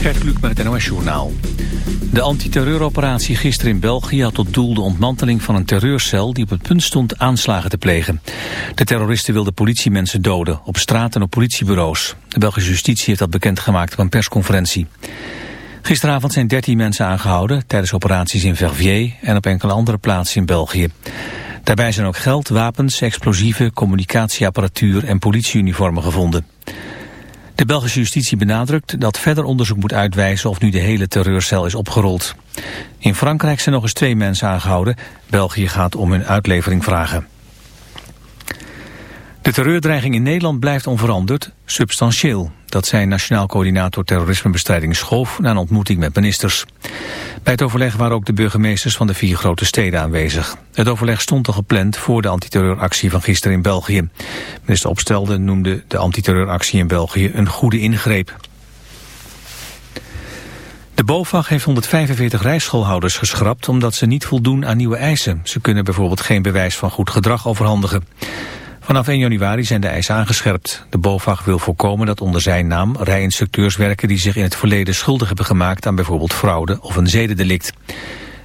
Gert Kluk met het NOS-journaal. De antiterreuroperatie gisteren in België had tot doel de ontmanteling van een terreurcel die op het punt stond aanslagen te plegen. De terroristen wilden politiemensen doden, op straat en op politiebureaus. De Belgische justitie heeft dat bekendgemaakt op een persconferentie. Gisteravond zijn 13 mensen aangehouden tijdens operaties in Verviers en op enkele andere plaatsen in België. Daarbij zijn ook geld, wapens, explosieven, communicatieapparatuur en politieuniformen gevonden. De Belgische justitie benadrukt dat verder onderzoek moet uitwijzen of nu de hele terreurcel is opgerold. In Frankrijk zijn nog eens twee mensen aangehouden. België gaat om hun uitlevering vragen. De terreurdreiging in Nederland blijft onveranderd, substantieel. Dat zei Nationaal Coördinator Terrorismebestrijding Schoof na een ontmoeting met ministers. Bij het overleg waren ook de burgemeesters van de vier grote steden aanwezig. Het overleg stond al gepland voor de antiterreuractie van gisteren in België. Minister Opstelde noemde de antiterreuractie in België een goede ingreep. De BOVAG heeft 145 rijschoolhouders geschrapt omdat ze niet voldoen aan nieuwe eisen. Ze kunnen bijvoorbeeld geen bewijs van goed gedrag overhandigen. Vanaf 1 januari zijn de eisen aangescherpt. De BOVAG wil voorkomen dat onder zijn naam rijinstructeurs werken die zich in het verleden schuldig hebben gemaakt aan bijvoorbeeld fraude of een zedendelict.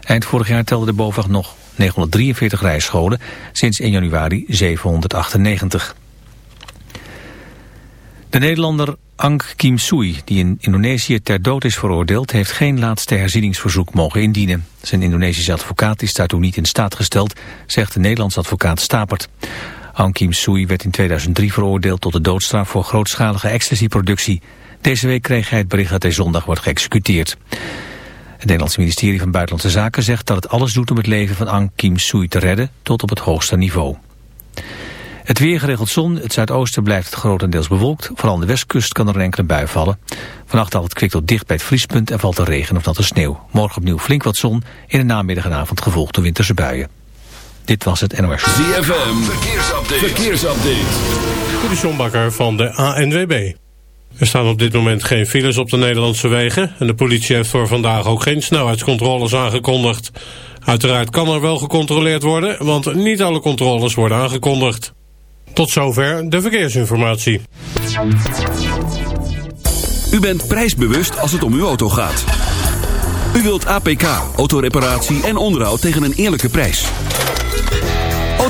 Eind vorig jaar telde de BOVAG nog 943 rijscholen, sinds 1 januari 798. De Nederlander Aung Kim Sui, die in Indonesië ter dood is veroordeeld, heeft geen laatste herzieningsverzoek mogen indienen. Zijn Indonesische advocaat is daartoe niet in staat gesteld, zegt de Nederlandse advocaat Stapert. Aung Kim Sui werd in 2003 veroordeeld tot de doodstraf voor grootschalige ecstasy-productie. Deze week kreeg hij het bericht dat hij zondag wordt geëxecuteerd. Het Nederlandse ministerie van Buitenlandse Zaken zegt dat het alles doet om het leven van Aung Kim Sui te redden tot op het hoogste niveau. Het weer geregeld zon, het zuidoosten blijft grotendeels bewolkt. Vooral aan de westkust kan er een enkele bui vallen. Vannacht haalt het kwik tot dicht bij het vriespunt en valt er regen of natte sneeuw. Morgen opnieuw flink wat zon, in de namiddag en avond gevolgd door winterse buien. Dit was het NOS. ZFM, verkeersupdate. verkeersupdate. De Sjombakker van de ANWB. Er staan op dit moment geen files op de Nederlandse wegen... en de politie heeft voor vandaag ook geen snelheidscontroles aangekondigd. Uiteraard kan er wel gecontroleerd worden... want niet alle controles worden aangekondigd. Tot zover de verkeersinformatie. U bent prijsbewust als het om uw auto gaat. U wilt APK, autoreparatie en onderhoud tegen een eerlijke prijs.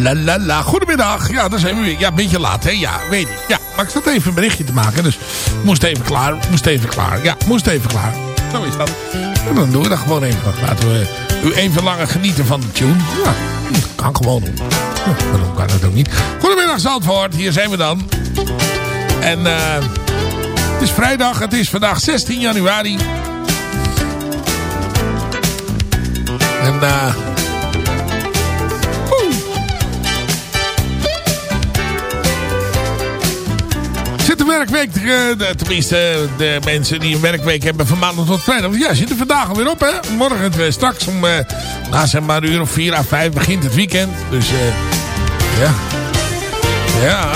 La la la. Goedemiddag. Ja, daar zijn we weer. Ja, een beetje laat, hè? Ja, weet ik. Ja, maar ik zat even een berichtje te maken. Dus moest even klaar. Moest even klaar. Ja, moest even klaar. Zo is dat. En dan doen we dat gewoon even. Laten we u even langer genieten van de tune. Ja, kan gewoon doen. Ja, kan dat ook niet? Goedemiddag Zandvoort. Hier zijn we dan. En eh het is vrijdag. Het is vandaag 16 januari. En eh... werkweek, eh, tenminste de mensen die een werkweek hebben van maandag tot vrijdag. Ja, zit er vandaag alweer op hè. Morgen eh, straks om, eh, nou zeg maar een uur of vier à vijf begint het weekend. Dus eh, ja. Ja,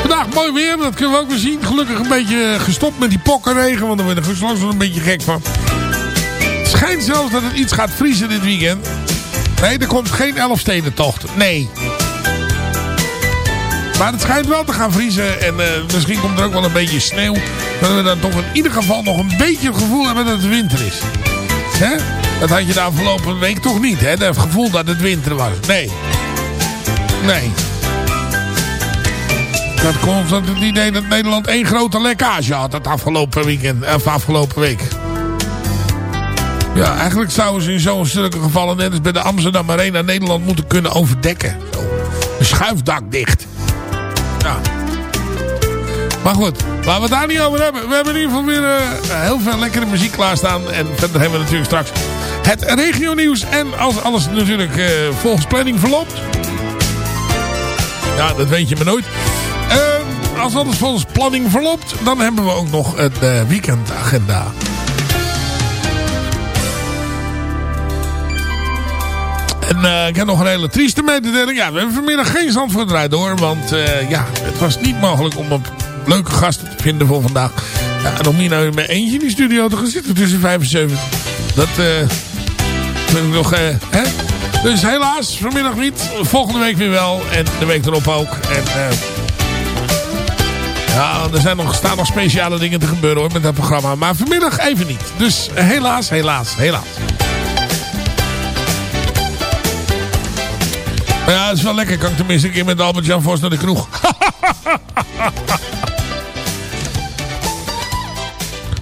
vandaag mooi weer, dat kunnen we ook weer zien. Gelukkig een beetje gestopt met die pokkenregen, want je er straks wel een beetje gek van. Het schijnt zelfs dat het iets gaat vriezen dit weekend. Nee, er komt geen Elfstedentocht. Nee. Maar het schijnt wel te gaan vriezen. En eh, misschien komt er ook wel een beetje sneeuw. Dat we dan toch in ieder geval nog een beetje het gevoel hebben dat het winter is. Hè? Dat had je de afgelopen week toch niet, hè? Het gevoel dat het winter was. Nee. Nee. Dat komt van het idee dat Nederland één grote lekkage had het afgelopen weekend. Of afgelopen week. Ja, eigenlijk zouden ze in zo'n zulke gevallen net als bij de Amsterdam Arena Nederland moeten kunnen overdekken. Zo. Een schuifdak dicht. Ja. Maar goed, laten we het daar niet over hebben. We hebben in ieder geval weer eh, heel veel lekkere muziek klaarstaan. En verder hebben we natuurlijk straks het regionieuws. En als alles natuurlijk eh, volgens planning verloopt. Ja, dat weet je maar nooit. Eh, als alles volgens planning verloopt, dan hebben we ook nog een eh, weekendagenda. En eh, ik heb nog een hele trieste mededeling. Ja, we hebben vanmiddag geen Zandvoort eruit door. Want eh, ja, het was niet mogelijk om een leuke gasten te vinden voor vandaag. Ja, en om hier nou met eentje in die studio te gaan zitten tussen 5 en 7. Dat eh vind ik nog... hè? Dus helaas, vanmiddag niet. Volgende week weer wel. En de week erop ook. En ja, er zijn nog, staan nog speciale dingen te gebeuren hoor met dat programma. Maar vanmiddag even niet. Dus helaas, helaas, helaas. Ja, het is wel lekker. Kan ik tenminste een keer met Albert-Jan Vos naar de kroeg.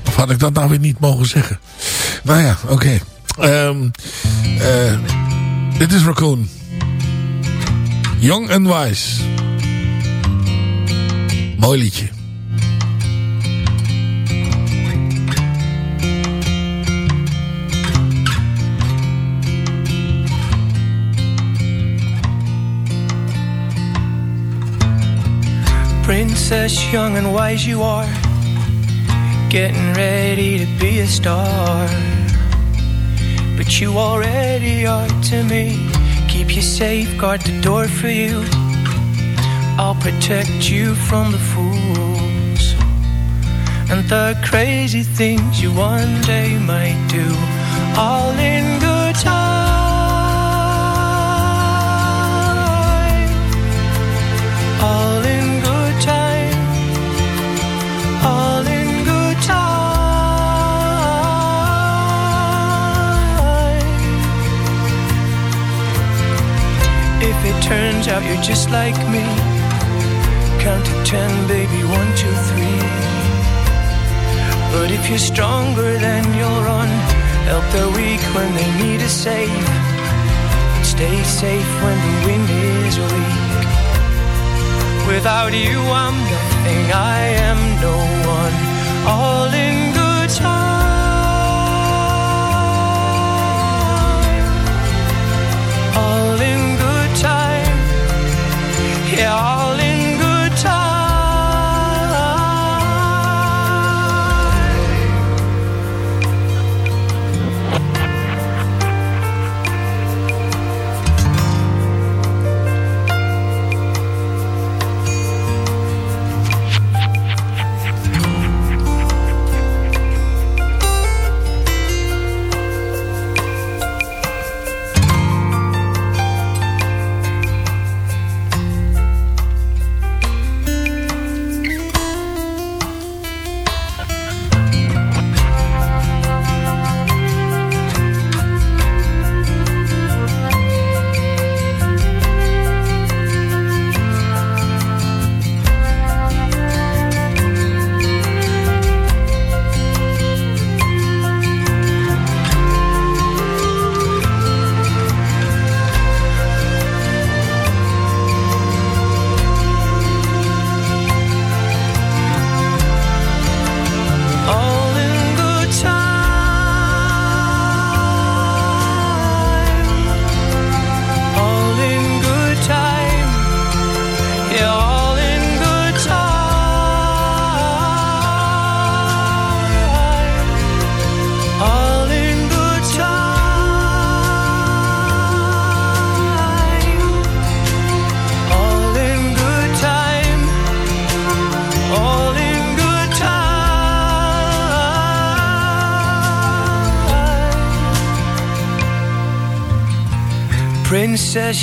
of had ik dat nou weer niet mogen zeggen? Nou ja, oké. Ehm, eh, dit is Raccoon. Young and Wise. Mooi liedje. Princess, young and wise you are, getting ready to be a star. But you already are to me. Keep you safe, guard the door for you. I'll protect you from the fools and the crazy things you one day might do. All in good turns out you're just like me, count to ten, baby, one, two, three. But if you're stronger, then you'll run. Help the weak when they need a save. Stay safe when the wind is weak. Without you, I'm nothing. I am no one. All in good time. All in good time. Yeah,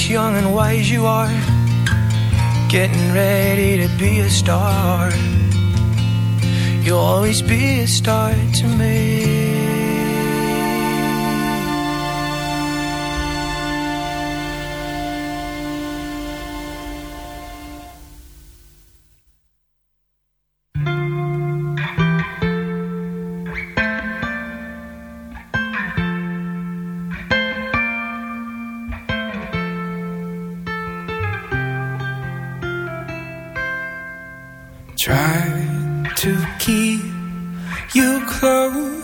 young and Trying to keep you close.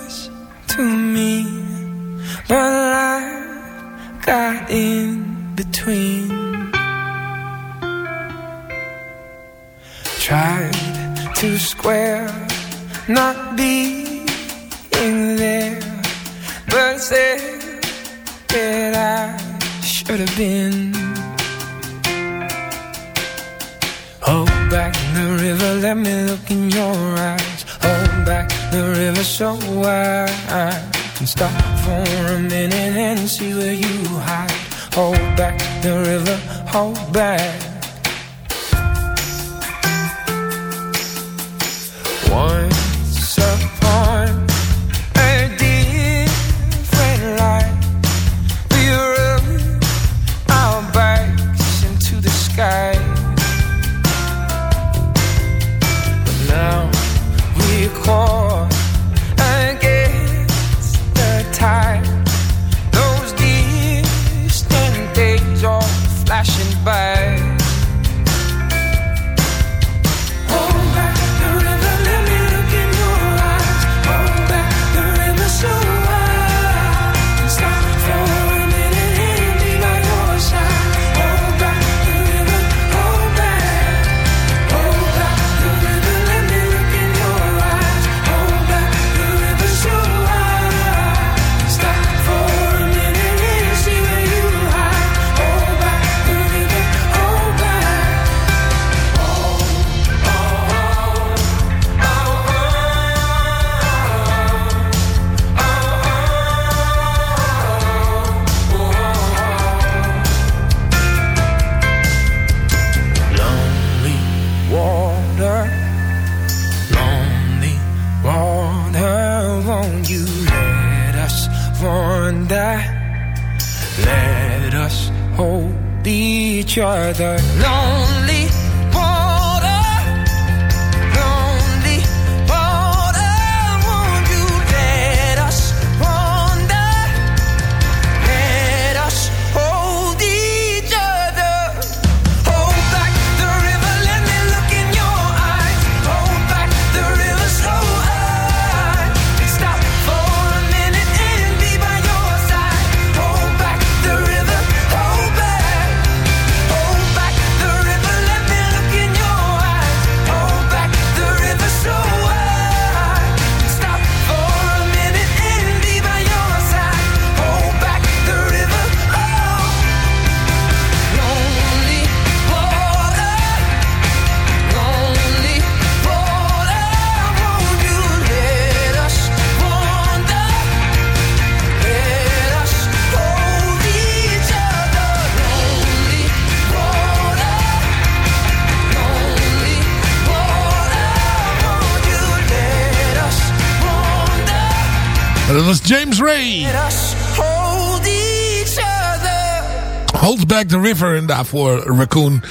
Like the River. En daarvoor Raccoon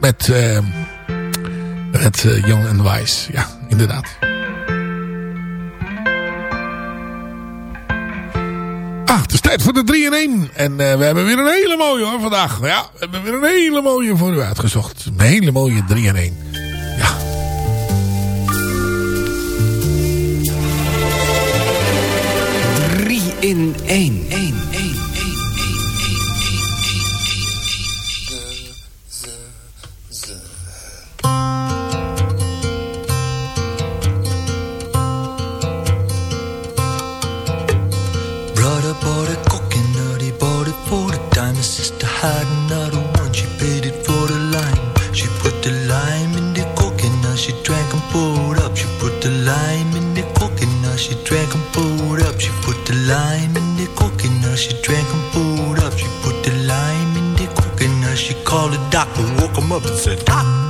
met, uh, met uh, Young and Wise. Ja, inderdaad. Ah, het is tijd voor de 3 in 1. En uh, we hebben weer een hele mooie hoor vandaag. Ja, we hebben weer een hele mooie voor u uitgezocht. Een hele mooie 3 in 1. Ja. in één. Up and said, Doctor,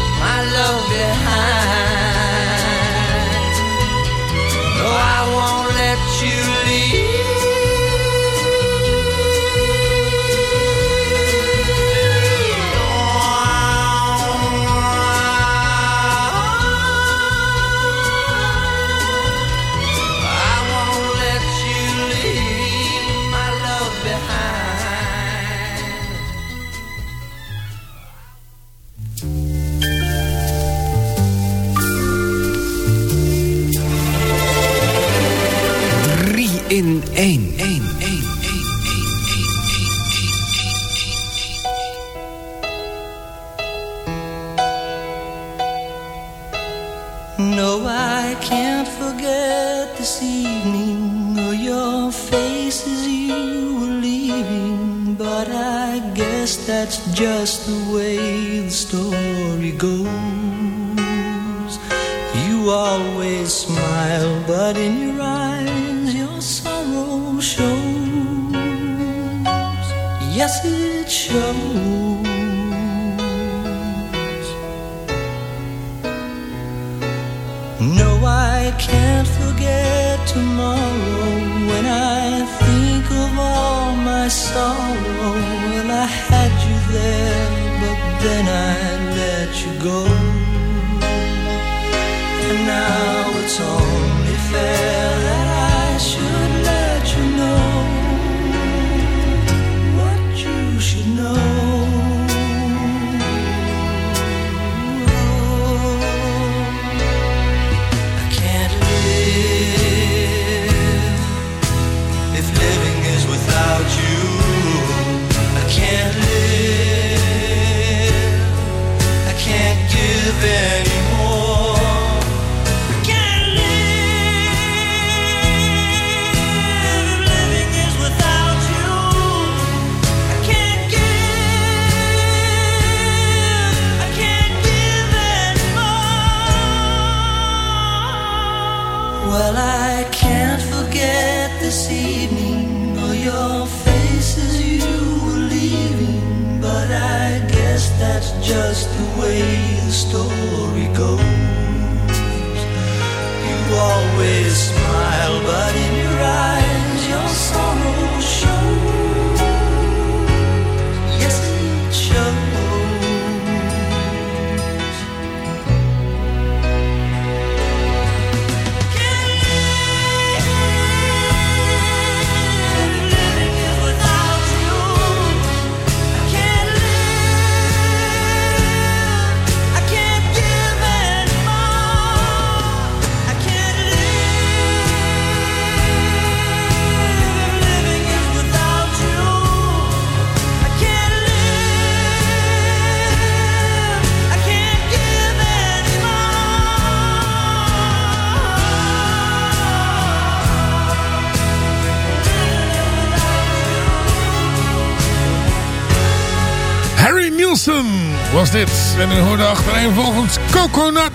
my love behind. No, I won't 1, 1, 1. No, I can't forget this evening or your faces as you were leaving. But I guess that's just the way the story goes. You always smile, but in your eyes Yes, it shows. No, I can't forget tomorrow when I think of all my sorrow. Well, I had you there, but then I let you go. Story was dit. En u hoorde achterin volgens Coconut.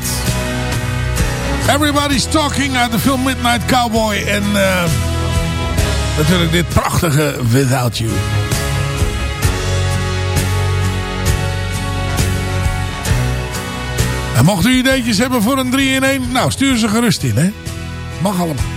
Everybody's Talking uit de film Midnight Cowboy. En eh, natuurlijk dit prachtige Without You. En mocht u ideetjes hebben voor een 3 in 1, nou stuur ze gerust in hè. Mag allemaal.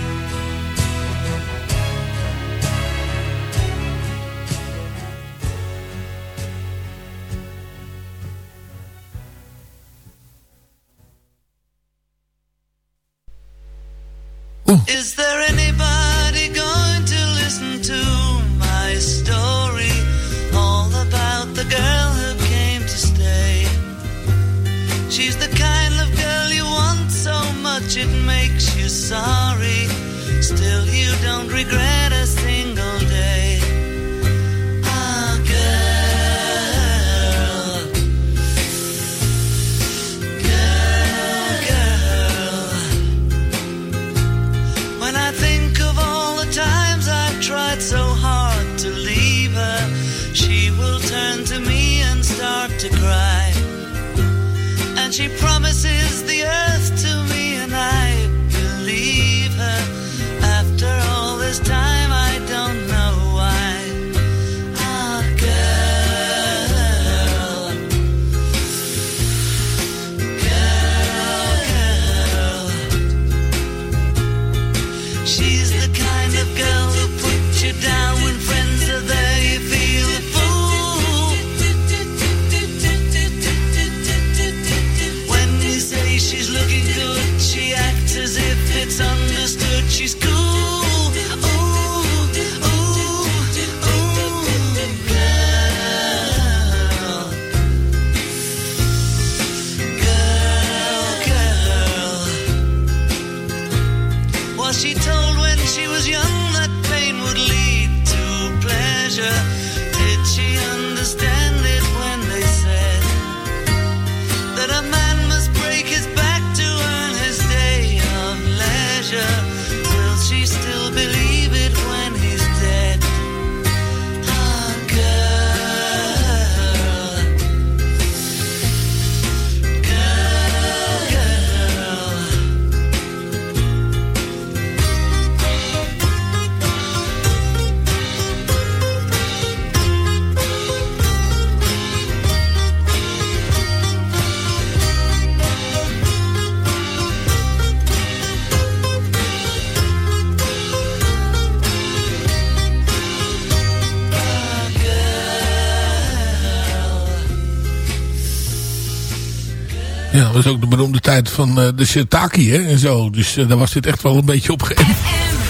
Tijd van eh, de shiitake hè, en zo. Dus eh, daar was dit echt wel een beetje op geënt.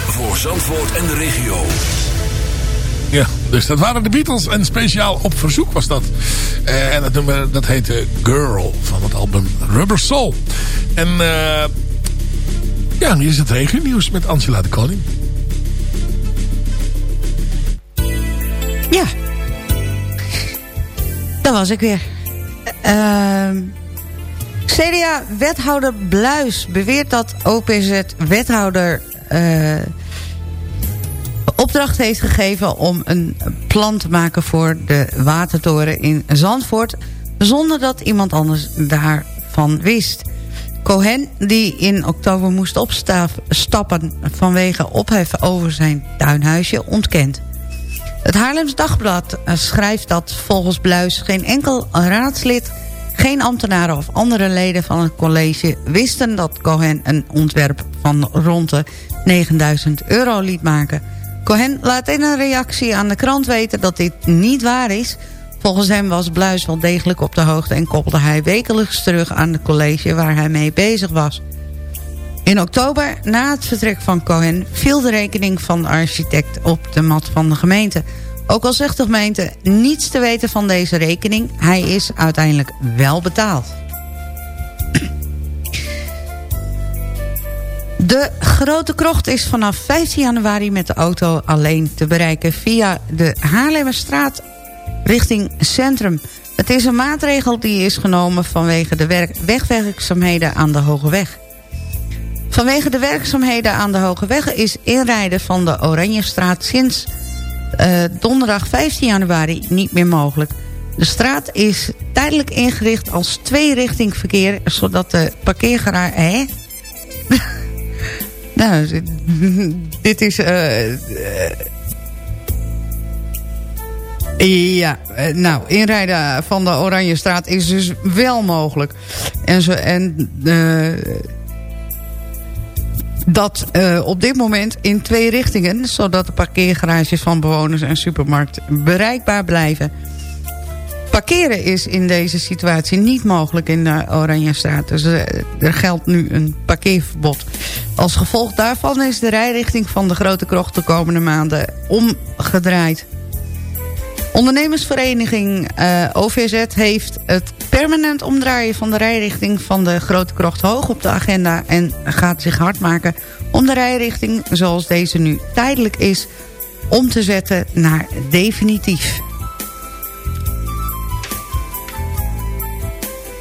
Voor Zandvoort en de regio. Ja, dus dat waren de Beatles en speciaal op verzoek was dat. Eh, en dat nummer, dat heette Girl van het album Rubber Soul. En eh ja, nu is het regennieuws met Angela de Koning. Ja. Daar was ik weer. Ehm CDA-wethouder Bluis beweert dat OPZ-wethouder... eh, opdracht heeft gegeven om een plan te maken voor de watertoren in Zandvoort... zonder dat iemand anders daarvan wist. Cohen, die in oktober moest opstappen vanwege opheffen over zijn tuinhuisje, ontkent. Het Haarlems Dagblad schrijft dat volgens Bluis geen enkel raadslid... geen ambtenaren of andere leden van het college wisten dat Cohen een ontwerp van rond de 9000 euro liet maken. Cohen laat in een reactie aan de krant weten dat dit niet waar is. Volgens hem was Bluis wel degelijk op de hoogte en koppelde hij wekelijks terug aan het college waar hij mee bezig was. In oktober, na het vertrek van Cohen, viel de rekening van de architect op de mat van de gemeente. Ook al zegt de gemeente niets te weten van deze rekening, hij is uiteindelijk wel betaald. De Grote Krocht is vanaf 15 januari met de auto alleen te bereiken via de Haarlemmerstraat richting Centrum. Het is een maatregel die is genomen vanwege de werk wegwerkzaamheden aan de Hoge Weg. Vanwege de werkzaamheden aan de Hoge Weg is inrijden van de Oranjestraat sinds eh, donderdag 15 januari niet meer mogelijk. De straat is tijdelijk ingericht als twee-richting verkeer, zodat de parkeergarage... Hè? nou, dit is... eh, eh, ja, nou, inrijden van de Oranjestraat is dus wel mogelijk. En, zo, en dat eh, op dit moment in twee richtingen... zodat de parkeergarages van bewoners en supermarkt bereikbaar blijven. Parkeren is in deze situatie niet mogelijk in de Oranjestraat. Dus eh, er geldt nu een parkeerverbod. Als gevolg daarvan is de rijrichting van de Grote Krocht de komende maanden omgedraaid. Ondernemersvereniging eh, OVZ heeft het permanent omdraaien van de rijrichting van de Grote Krocht hoog op de agenda en gaat zich hard maken om de rijrichting zoals deze nu tijdelijk is om te zetten naar definitief.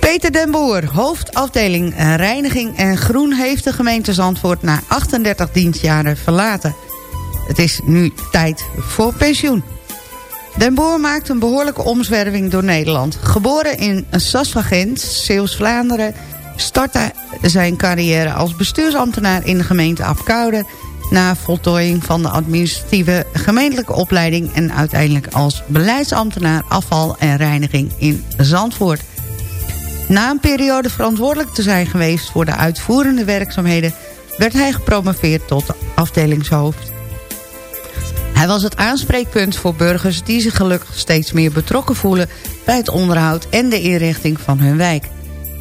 Peter den Boer, hoofdafdeling Reiniging en Groen... heeft de gemeente Zandvoort na 38 dienstjaren verlaten. Het is nu tijd voor pensioen. Den Boer maakt een behoorlijke omzwerving door Nederland. Geboren in Sasvagent, Zeeuws-Vlaanderen... startte zijn carrière als bestuursambtenaar in de gemeente Apkoude... na voltooiing van de administratieve gemeentelijke opleiding... en uiteindelijk als beleidsambtenaar afval en reiniging in Zandvoort. Na een periode verantwoordelijk te zijn geweest voor de uitvoerende werkzaamheden... werd hij gepromoveerd tot afdelingshoofd. Hij was het aanspreekpunt voor burgers die zich gelukkig steeds meer betrokken voelen... bij het onderhoud en de inrichting van hun wijk.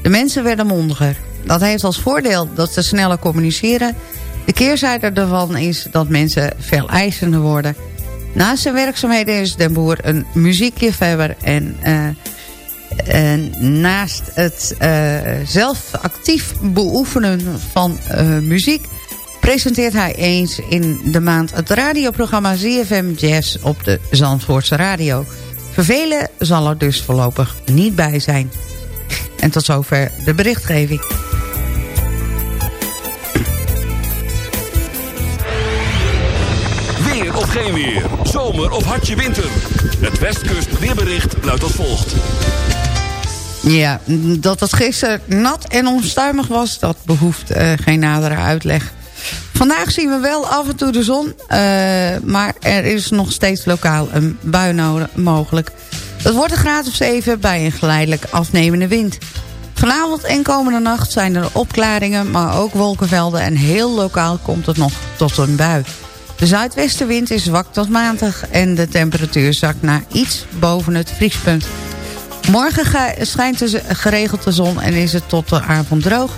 De mensen werden mondiger. Dat heeft als voordeel dat ze sneller communiceren. De keerzijde daarvan is dat mensen veel eisender worden. Naast zijn werkzaamheden is Den Boer een muziekliefhebber en... eh, en naast het eh, zelf actief beoefenen van eh, muziek... presenteert hij eens in de maand het radioprogramma ZFM Jazz op de Zandvoortse Radio. Vervelen zal er dus voorlopig niet bij zijn. En tot zover de berichtgeving. Weer of geen weer. Zomer of hartje winter. Het Westkust weerbericht luidt als volgt. Ja, dat het gisteren nat en onstuimig was... dat behoeft uh, geen nadere uitleg. Vandaag zien we wel af en toe de zon... Uh, maar er is nog steeds lokaal een bui mogelijk. Het wordt een graad of 7 bij een geleidelijk afnemende wind. Vanavond en komende nacht zijn er opklaringen... maar ook wolkenvelden en heel lokaal komt het nog tot een bui. De zuidwestenwind is zwak tot matig... en de temperatuur zakt naar iets boven het vriespunt... Morgen schijnt er geregeld de zon en is het tot de avond droog.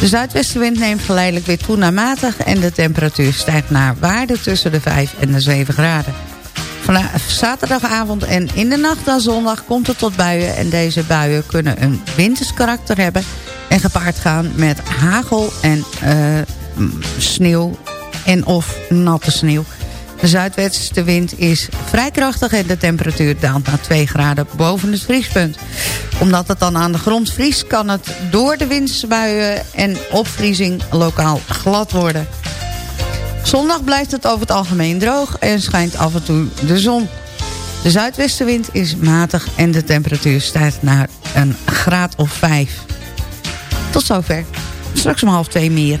De zuidwestenwind neemt geleidelijk weer toe naar en de temperatuur stijgt naar waarde tussen de 5 en de 7 graden. Vanaf zaterdagavond en in de nacht naar zondag komt het tot buien... en deze buien kunnen een winters karakter hebben... en gepaard gaan met hagel en uh, sneeuw en of natte sneeuw. De zuidwestenwind is vrij krachtig en de temperatuur daalt naar 2 graden boven het vriespunt. Omdat het dan aan de grond vriest kan het door de windsbuien en opvriezing lokaal glad worden. Zondag blijft het over het algemeen droog en schijnt af en toe de zon. De zuidwestenwind is matig en de temperatuur stijgt naar een graad of 5. Tot zover. Straks om half twee meer.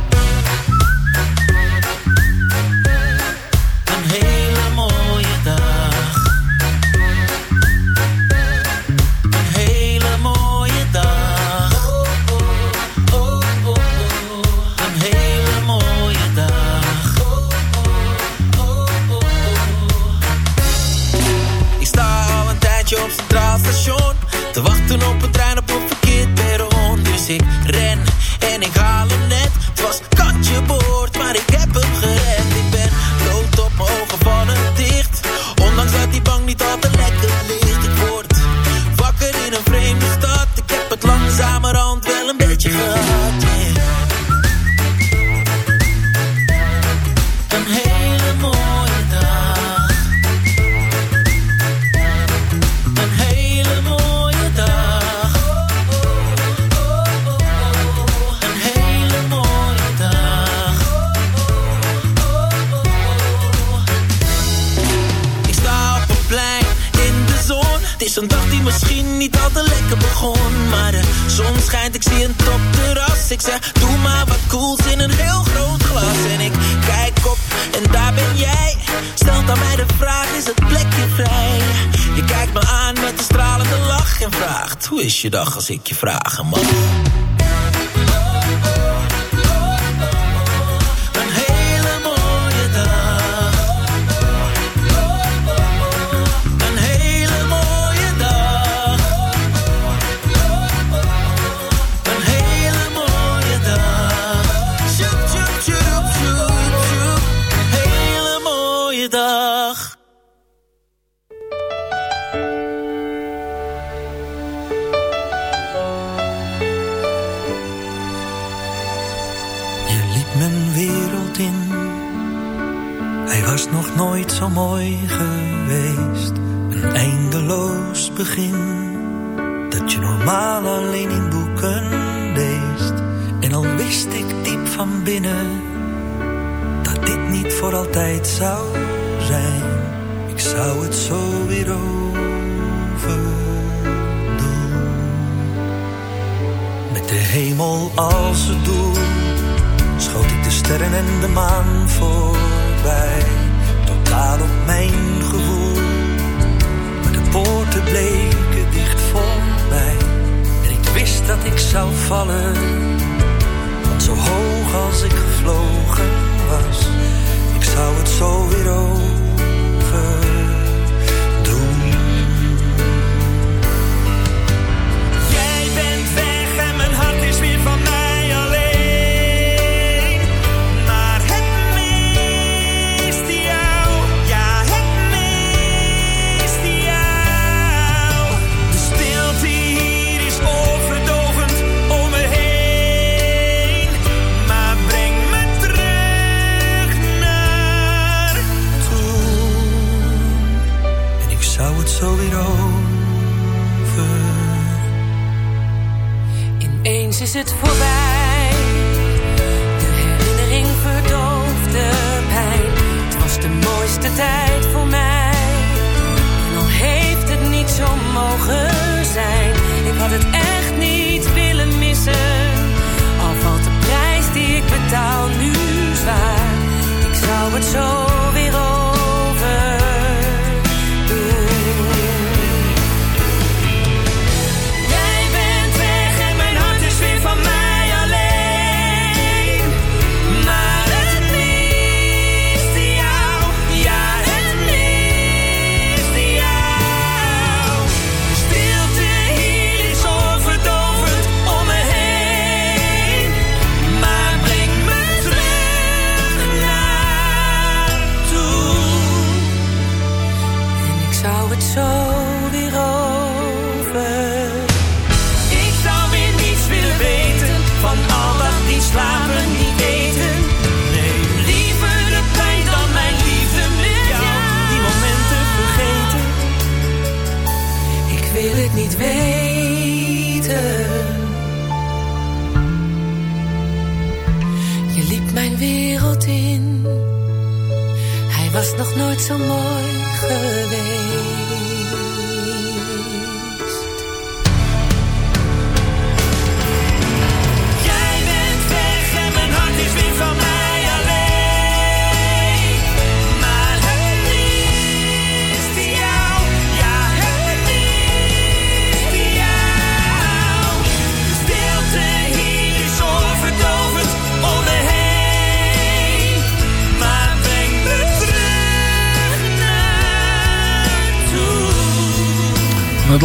Schijnt, ik zie een topterras. Ik zeg, doe maar wat cools in een heel groot glas. En ik kijk op en daar ben jij. Stelt aan mij de vraag, is het plekje vrij? Je kijkt me aan met een stralende lach en vraagt, hoe is je dag als ik je vragen mag?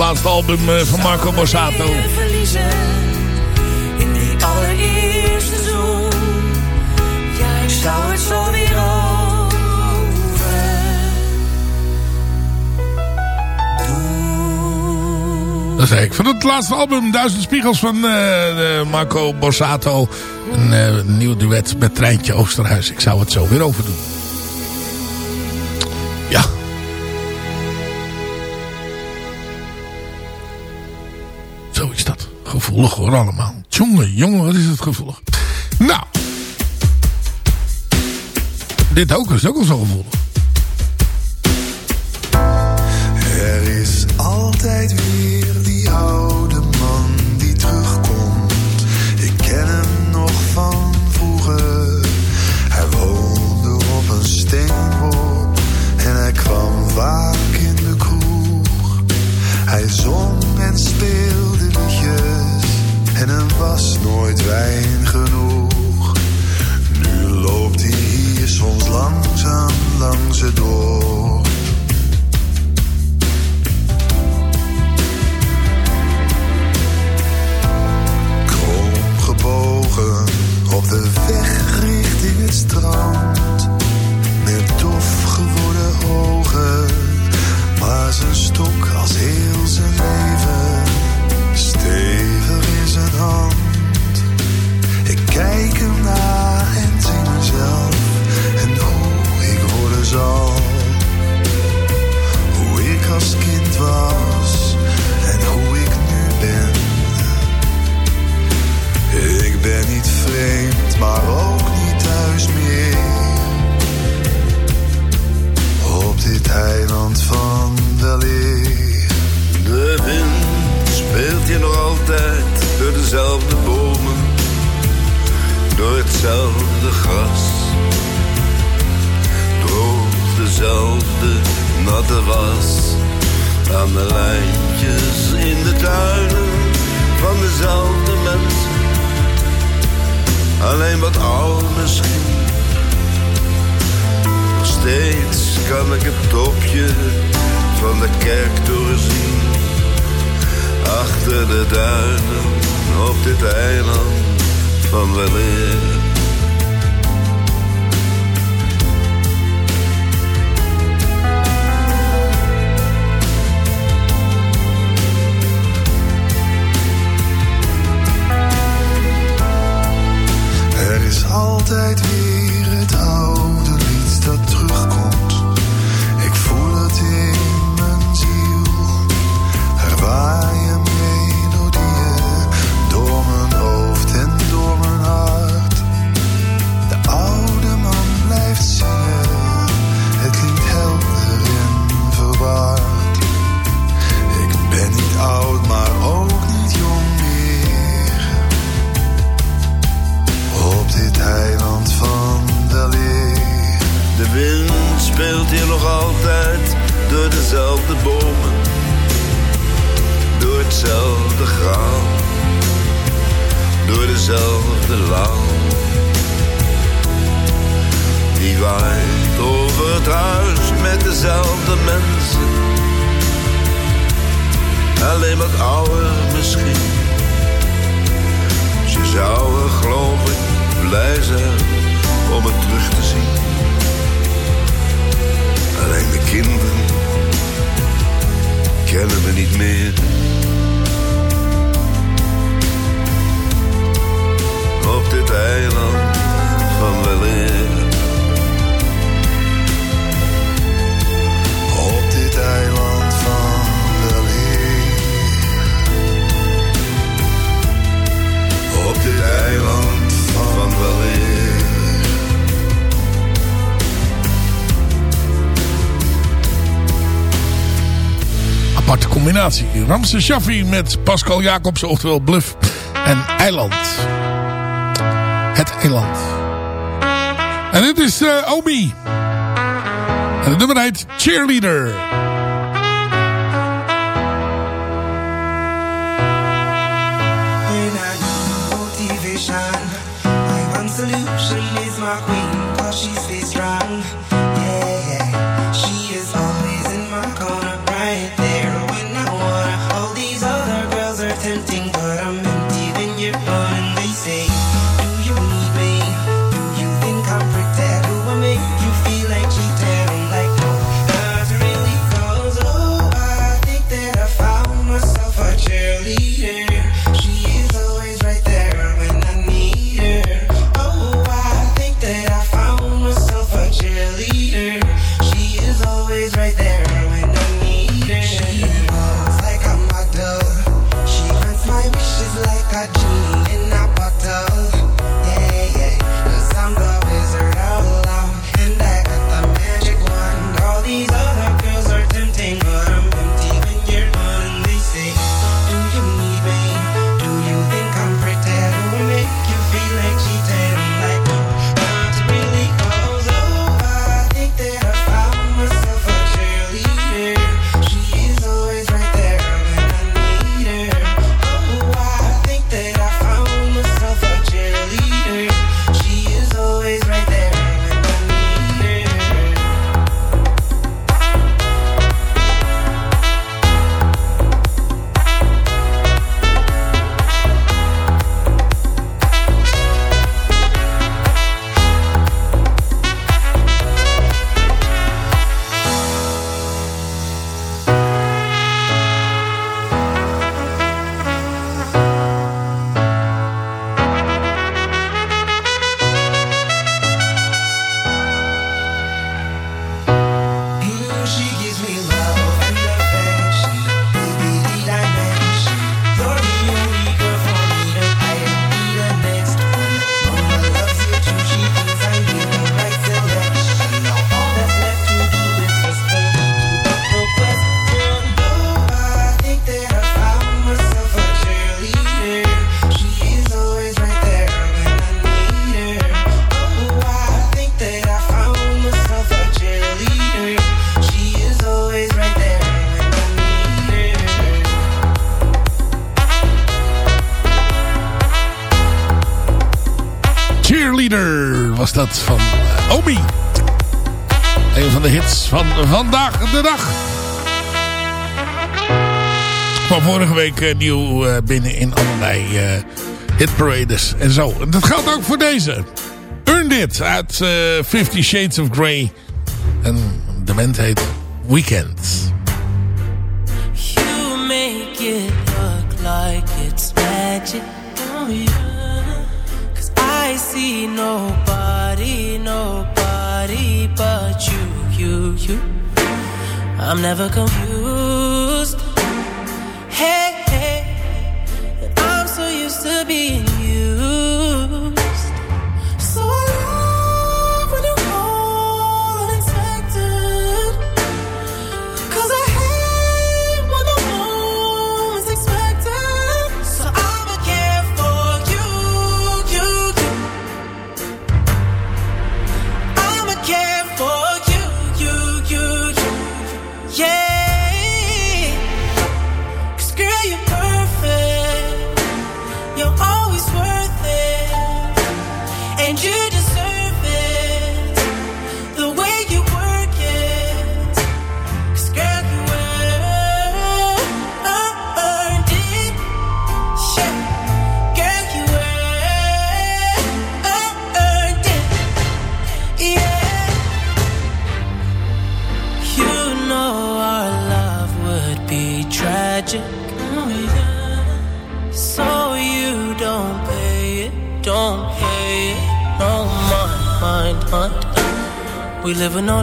laatste album eh, van Marco Borsato. In die allereerste zon. Ja, ik het zo. Dat zei ik. Van het laatste album Duizend Spiegels van eh, Marco Borsato. Een eh, nieuw duet met Treintje Oosterhuis. Ik zou het zo weer overdoen. gevoelig hoor allemaal. Jongen, jongen, wat is het gevoelig. Nou. Dit ook is ook al zo gevoelig. Er is altijd weer dezelfde laan. Die waait over het huis met dezelfde mensen. Alleen wat ouder misschien. Ze zouden geloof ik blij zijn om het terug te zien. Alleen de kinderen kennen me niet meer. op dit eiland van weleer. Op dit eiland van weleer. Op dit eiland van weleer. Aparte combinatie. Ramse Shaffi met Pascal Jacobs oftewel Bluff en Eiland. Het Eland. En dit is eh, Omi. En het nummer heet Cheerleader. solution is my. Van uh, Omi. Een van de hits van vandaag de dag. Van vorige week uh, nieuw uh, binnen in allerlei hitparades en zo. En dat geldt ook voor deze. Earned It uit Fifty Shades of Grey. En de band heet Weekend. I'm never confused. Hey, hey. I'm so used to being tragic. Oh, so you don't pay it, don't pay it. No mind, mind, mind. We live with no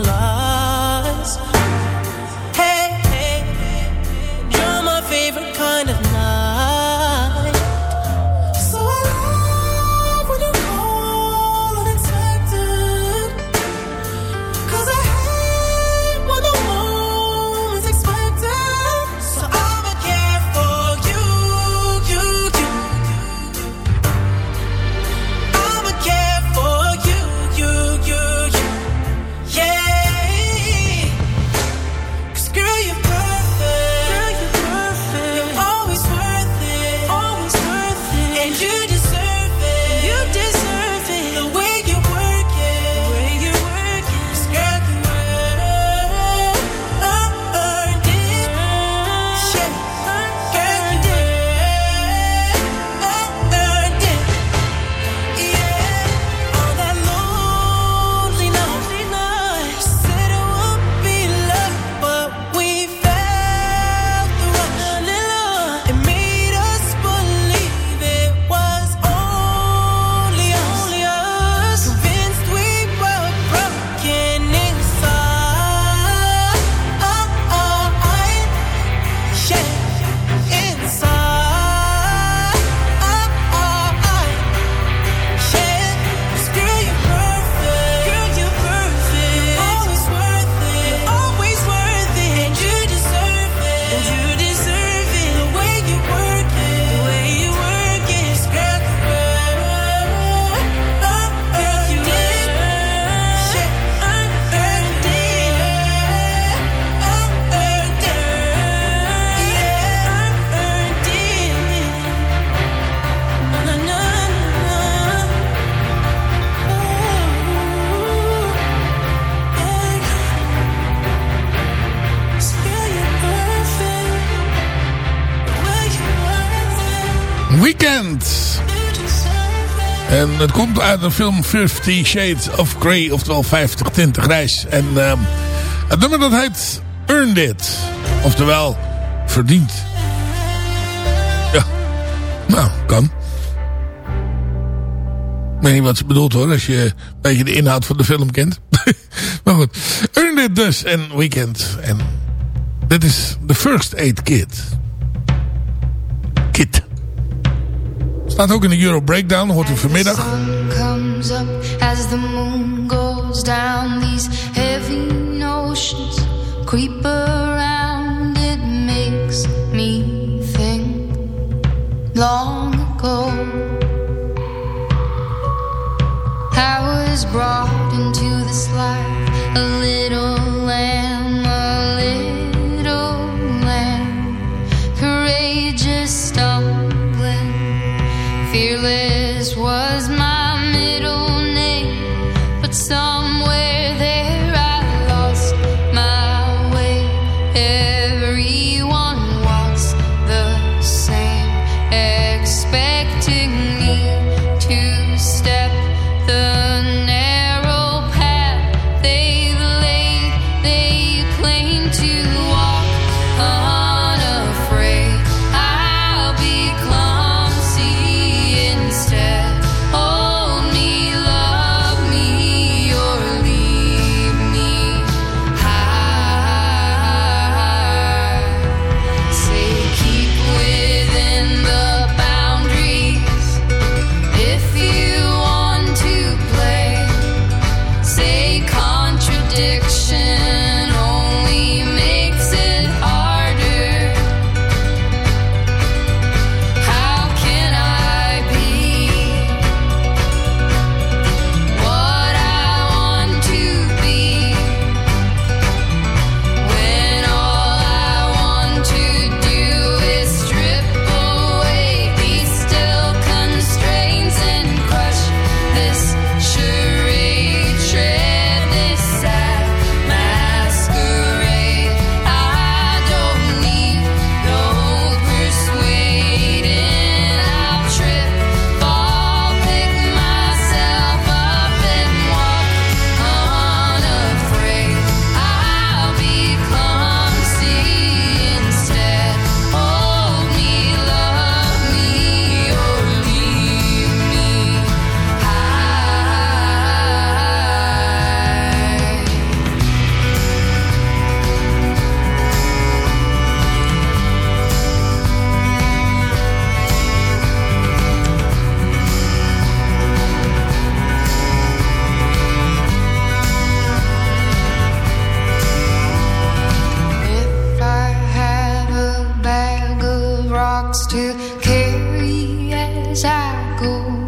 het komt uit de film Fifty Shades of Grey, oftewel 50 tinten grijs. En ehm, het nummer dat heet Earned It. Oftewel, verdiend. Ja, nou, kan. Ik weet niet wat ze bedoelt hoor, als je een beetje de inhoud van de film kent. maar goed, Earned It dus en Weekend. En dit is The First Aid Kit. Staat ook in de Euro Breakdown, hoort u vanmiddag. sun comes up as the moon goes down. These heavy notions creep around. It makes me think long ago. I was brought into this life a little explain to go.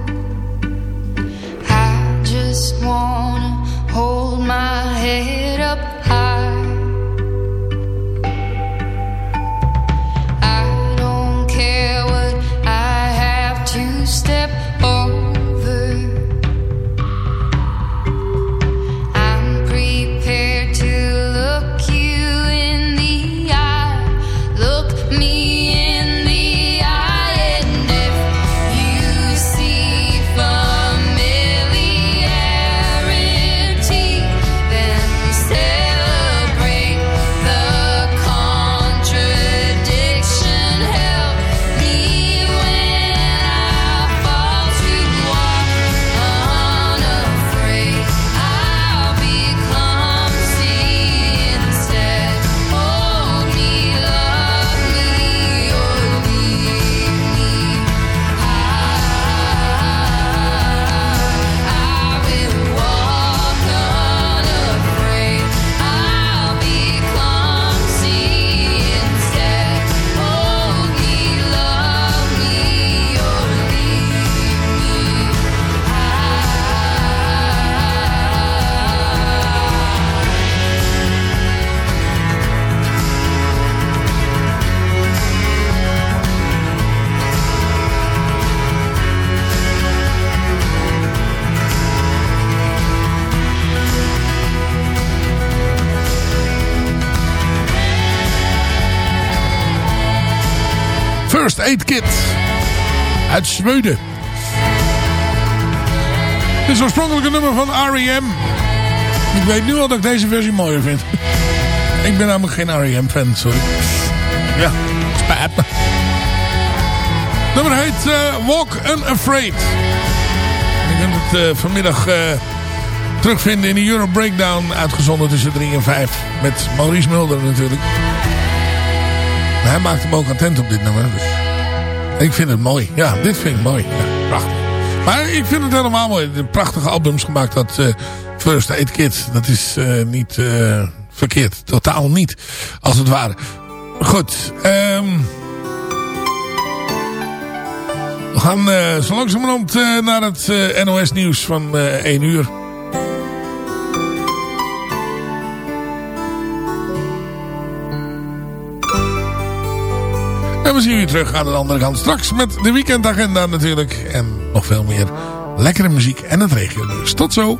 Aid Kit. Uit Zweden. Dit is oorspronkelijk een nummer van R.E.M. Ik weet nu al dat ik deze versie mooier vind. ik ben namelijk geen R.E.M. fan, sorry. Ja, spijt me. nummer heet eh, Walk Unafraid. Je kunt het eh, vanmiddag eh, terugvinden in de Euro Breakdown. Uitgezonden tussen 3 en 5. Met Maurice Mulder natuurlijk. Hij maakt hem ook attent op dit nummer. Dus ik vind het mooi. Ja, dit vind ik mooi. Ja, prachtig. Maar ik vind het helemaal mooi. De prachtige albums gemaakt dat uh, First Aid Kit. Dat is uh, niet uh, verkeerd. Totaal niet. Als het ware. Goed. Um, we gaan zo langzamerhand naar het NOS nieuws van 1 uur. We zien u terug aan de andere kant straks met de weekendagenda natuurlijk. En nog veel meer lekkere muziek en het regio. Tot zo!